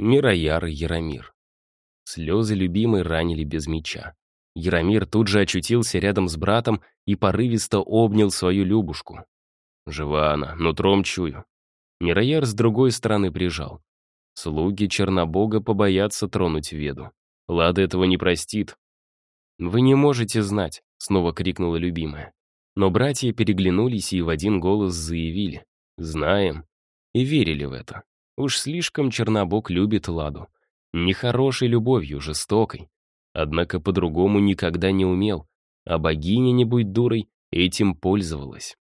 Мирояр и Яромир. Слезы любимой ранили без меча. Яромир тут же очутился рядом с братом и порывисто обнял свою Любушку. Жива она, нутром чую. Мирояр с другой стороны прижал. Слуги Чернобога побоятся тронуть Веду. Лада этого не простит. «Вы не можете знать», — снова крикнула любимая. Но братья переглянулись и в один голос заявили. «Знаем». И верили в это. Уж слишком Чернобог любит Ладу. Нехорошей любовью, жестокой. Однако по-другому никогда не умел. А богиня, не будь дурой, этим пользовалась.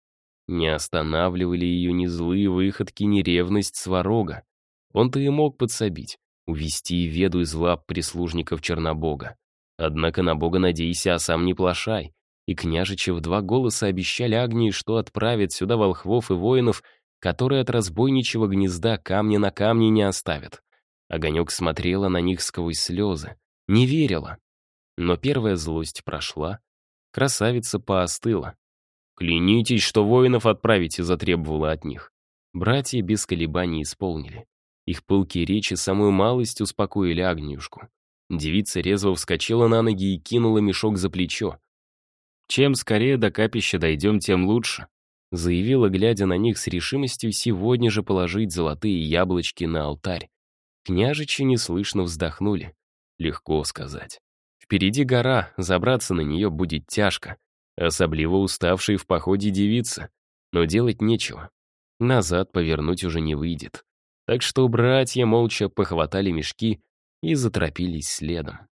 Не останавливали ее ни злые выходки, ни ревность сварога. Он-то и мог подсобить, увести веду из лап прислужников Чернобога. Однако на бога надейся, а сам не плашай. И княжичи в два голоса обещали Агнии, что отправят сюда волхвов и воинов, которые от разбойничьего гнезда камня на камне не оставят. Огонек смотрела на них сквозь слезы, не верила. Но первая злость прошла, красавица поостыла. «Клянитесь, что воинов отправите», — затребовала от них. Братья без колебаний исполнили. Их пылкие речи самую малость успокоили Агниюшку. Девица резво вскочила на ноги и кинула мешок за плечо. «Чем скорее до капища дойдем, тем лучше», заявила, глядя на них с решимостью сегодня же положить золотые яблочки на алтарь. Княжичи неслышно вздохнули. Легко сказать. Впереди гора, забраться на нее будет тяжко особливо уставшей в походе девица. Но делать нечего. Назад повернуть уже не выйдет. Так что братья молча похватали мешки и заторопились следом.